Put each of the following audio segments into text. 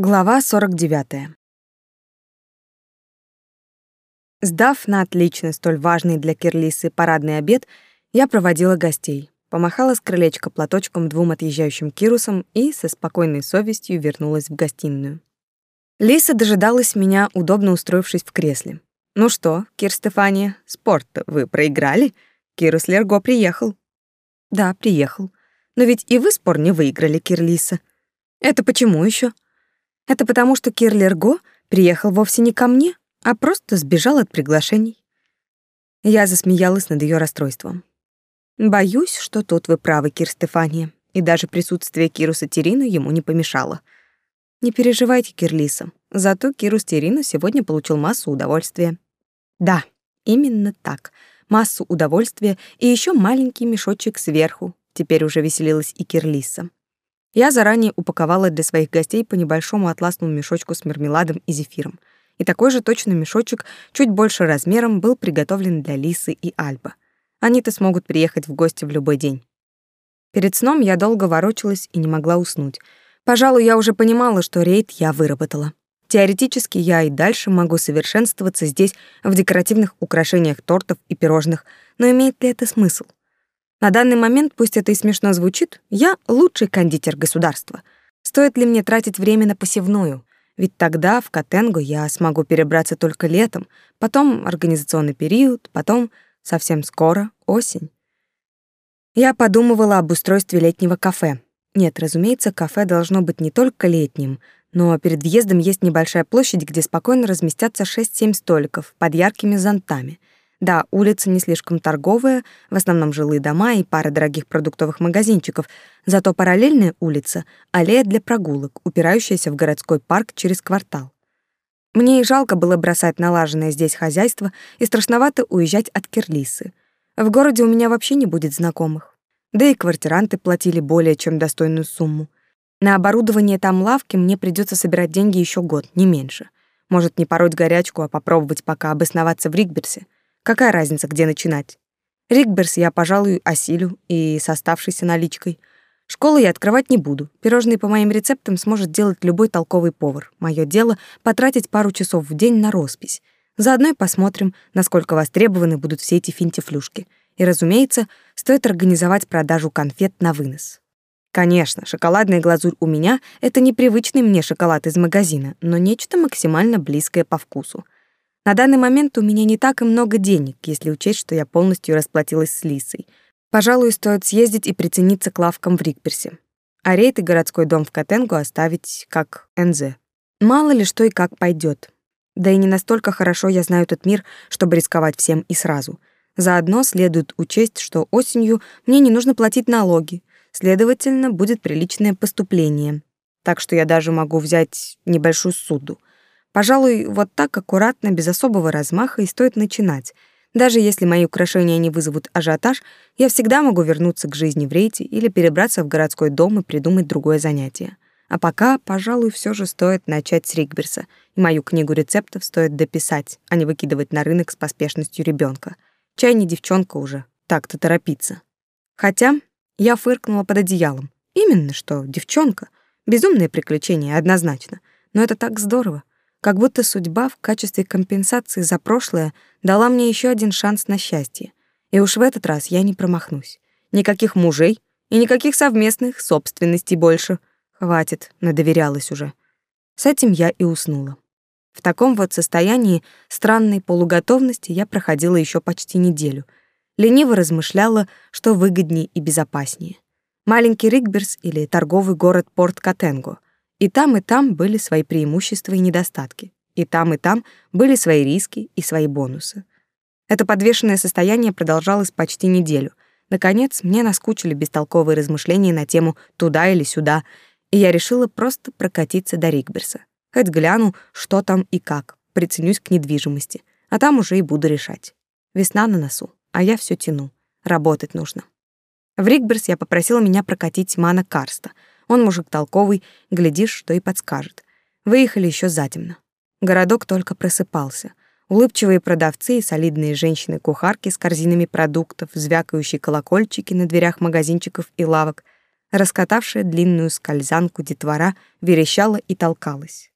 Глава 49. Сдав на отлично столь важный для Кирлисы парадный обед, я проводила гостей, помахала с крылечка платочком двум отъезжающим кирусам и со спокойной совестью вернулась в гостиную. Лиса дожидалась меня, удобно устроившись в кресле. «Ну что, Кир Стефания, спорт вы проиграли? Кирус Лерго приехал». «Да, приехал. Но ведь и вы спор не выиграли, Кирлиса. Это почему еще? Это потому, что Кир Лерго приехал вовсе не ко мне, а просто сбежал от приглашений. Я засмеялась над ее расстройством. Боюсь, что тут вы правы, Кир Стефания, и даже присутствие Кируса Терина ему не помешало. Не переживайте, Кирлиса, зато Кирус Терина сегодня получил массу удовольствия. Да, именно так. Массу удовольствия и еще маленький мешочек сверху. Теперь уже веселилась и Кирлиса. Я заранее упаковала для своих гостей по небольшому атласному мешочку с мармеладом и зефиром. И такой же точно мешочек, чуть больше размером, был приготовлен для Лисы и Альба. Они-то смогут приехать в гости в любой день. Перед сном я долго ворочалась и не могла уснуть. Пожалуй, я уже понимала, что рейд я выработала. Теоретически я и дальше могу совершенствоваться здесь в декоративных украшениях тортов и пирожных, но имеет ли это смысл? На данный момент, пусть это и смешно звучит, я лучший кондитер государства. Стоит ли мне тратить время на посевную? Ведь тогда в Катенгу я смогу перебраться только летом, потом организационный период, потом совсем скоро осень. Я подумывала об устройстве летнего кафе. Нет, разумеется, кафе должно быть не только летним, но перед въездом есть небольшая площадь, где спокойно разместятся 6-7 столиков под яркими зонтами — да, улица не слишком торговая, в основном жилые дома и пара дорогих продуктовых магазинчиков, зато параллельная улица — аллея для прогулок, упирающаяся в городской парк через квартал. Мне и жалко было бросать налаженное здесь хозяйство, и страшновато уезжать от Кирлисы. В городе у меня вообще не будет знакомых. Да и квартиранты платили более чем достойную сумму. На оборудование там лавки мне придется собирать деньги еще год, не меньше. Может, не пороть горячку, а попробовать пока обосноваться в Ригберсе — Какая разница, где начинать? Ригберс я, пожалуй, осилю и с оставшейся наличкой. Школу я открывать не буду. Пирожные по моим рецептам сможет делать любой толковый повар. Мое дело — потратить пару часов в день на роспись. Заодно и посмотрим, насколько востребованы будут все эти финтифлюшки. И, разумеется, стоит организовать продажу конфет на вынос. Конечно, шоколадная глазурь у меня — это непривычный мне шоколад из магазина, но нечто максимально близкое по вкусу — на данный момент у меня не так и много денег, если учесть, что я полностью расплатилась с Лисой. Пожалуй, стоит съездить и прицениться к лавкам в Рикперсе. А рейд и городской дом в Котенгу оставить как НЗ. Мало ли что и как пойдет. Да и не настолько хорошо я знаю этот мир, чтобы рисковать всем и сразу. Заодно следует учесть, что осенью мне не нужно платить налоги, следовательно, будет приличное поступление. Так что я даже могу взять небольшую суду — Пожалуй, вот так аккуратно, без особого размаха и стоит начинать. Даже если мои украшения не вызовут ажиотаж, я всегда могу вернуться к жизни в рейте или перебраться в городской дом и придумать другое занятие. А пока, пожалуй, все же стоит начать с Ригберса, и мою книгу рецептов стоит дописать, а не выкидывать на рынок с поспешностью ребенка. Чай не девчонка уже, так-то торопиться. Хотя я фыркнула под одеялом. Именно что, девчонка. Безумное приключение, однозначно. Но это так здорово. Как будто судьба в качестве компенсации за прошлое дала мне еще один шанс на счастье. И уж в этот раз я не промахнусь. Никаких мужей и никаких совместных собственностей больше. Хватит, надоверялась уже. С этим я и уснула. В таком вот состоянии странной полуготовности я проходила еще почти неделю. Лениво размышляла, что выгоднее и безопаснее. Маленький Ригберс или торговый город Порт-Катенго — и там, и там были свои преимущества и недостатки. И там, и там были свои риски и свои бонусы. Это подвешенное состояние продолжалось почти неделю. Наконец, мне наскучили бестолковые размышления на тему «туда или сюда», и я решила просто прокатиться до Ригберса. Хоть гляну, что там и как, приценюсь к недвижимости, а там уже и буду решать. Весна на носу, а я все тяну. Работать нужно. В Ригберс я попросила меня прокатить Мана Карста — он мужик толковый, глядишь, что и подскажет. Выехали еще затемно. Городок только просыпался. Улыбчивые продавцы и солидные женщины-кухарки с корзинами продуктов, звякающие колокольчики на дверях магазинчиков и лавок. Раскатавшая длинную скользанку детвора верещала и толкалась.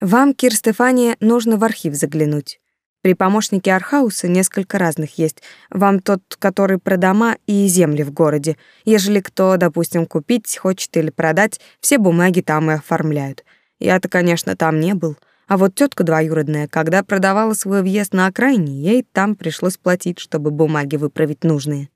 «Вам, Кир Стефания, нужно в архив заглянуть. При помощнике Архауса несколько разных есть. Вам тот, который про дома и земли в городе. Ежели кто, допустим, купить хочет или продать, все бумаги там и оформляют. Я-то, конечно, там не был. А вот тетка двоюродная, когда продавала свой въезд на окраине, ей там пришлось платить, чтобы бумаги выправить нужные.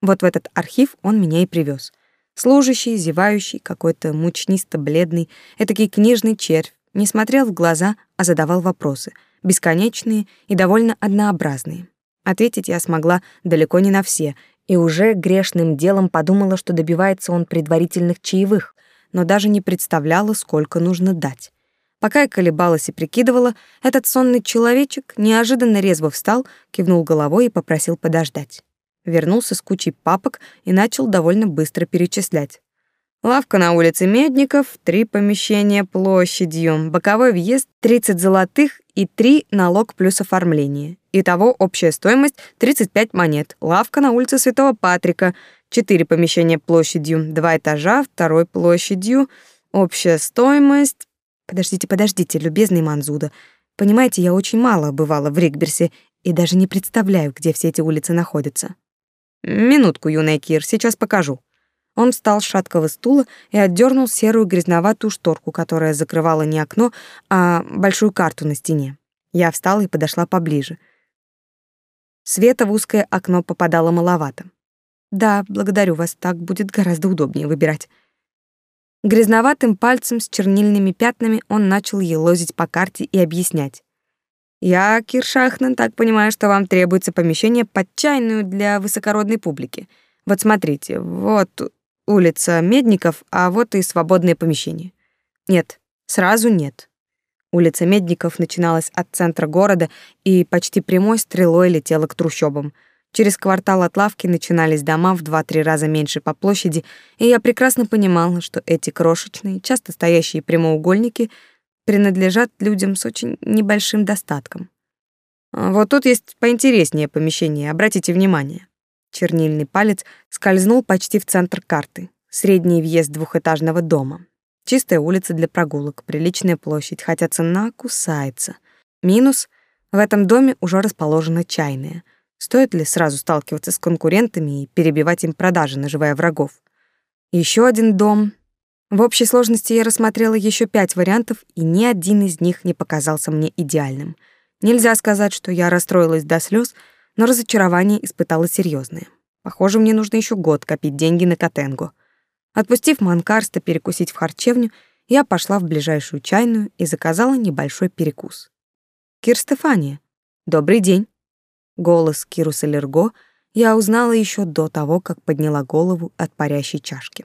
Вот в этот архив он меня и привез. Служащий, зевающий, какой-то мучнисто-бледный, этакий книжный червь, не смотрел в глаза, а задавал вопросы — бесконечные и довольно однообразные. Ответить я смогла далеко не на все, и уже грешным делом подумала, что добивается он предварительных чаевых, но даже не представляла, сколько нужно дать. Пока я колебалась и прикидывала, этот сонный человечек неожиданно резво встал, кивнул головой и попросил подождать. Вернулся с кучей папок и начал довольно быстро перечислять. Лавка на улице Медников, три помещения площадью, боковой въезд 30 золотых и 3 налог плюс оформление. Итого общая стоимость 35 монет. Лавка на улице Святого Патрика, 4 помещения площадью, 2 этажа, второй площадью. Общая стоимость... Подождите, подождите, любезный Манзуда. Понимаете, я очень мало бывала в Ригберсе и даже не представляю, где все эти улицы находятся. Минутку, юная Кир, сейчас покажу. Он встал с шаткого стула и отдернул серую грязноватую шторку, которая закрывала не окно, а большую карту на стене. Я встала и подошла поближе. Света в узкое окно попадало маловато. Да, благодарю вас, так будет гораздо удобнее выбирать. Грязноватым пальцем с чернильными пятнами он начал елозить по карте и объяснять. «Я, Киршахнен, так понимаю, что вам требуется помещение под чайную для высокородной публики. Вот смотрите, вот улица Медников, а вот и свободное помещение. Нет, сразу нет. Улица Медников начиналась от центра города и почти прямой стрелой летела к трущобам. Через квартал от лавки начинались дома в два-три раза меньше по площади, и я прекрасно понимала, что эти крошечные, часто стоящие прямоугольники принадлежат людям с очень небольшим достатком. Вот тут есть поинтереснее помещение, обратите внимание. Чернильный палец скользнул почти в центр карты. Средний въезд двухэтажного дома. Чистая улица для прогулок, приличная площадь, хотя цена кусается. Минус — в этом доме уже расположена чайная. Стоит ли сразу сталкиваться с конкурентами и перебивать им продажи, наживая врагов? Еще один дом. В общей сложности я рассмотрела еще пять вариантов, и ни один из них не показался мне идеальным. Нельзя сказать, что я расстроилась до слез, но разочарование испытала серьезное. Похоже, мне нужно еще год копить деньги на Котенгу. Отпустив Манкарста перекусить в харчевню, я пошла в ближайшую чайную и заказала небольшой перекус. «Кир Стефания, добрый день!» Голос Кируса Лерго я узнала еще до того, как подняла голову от парящей чашки.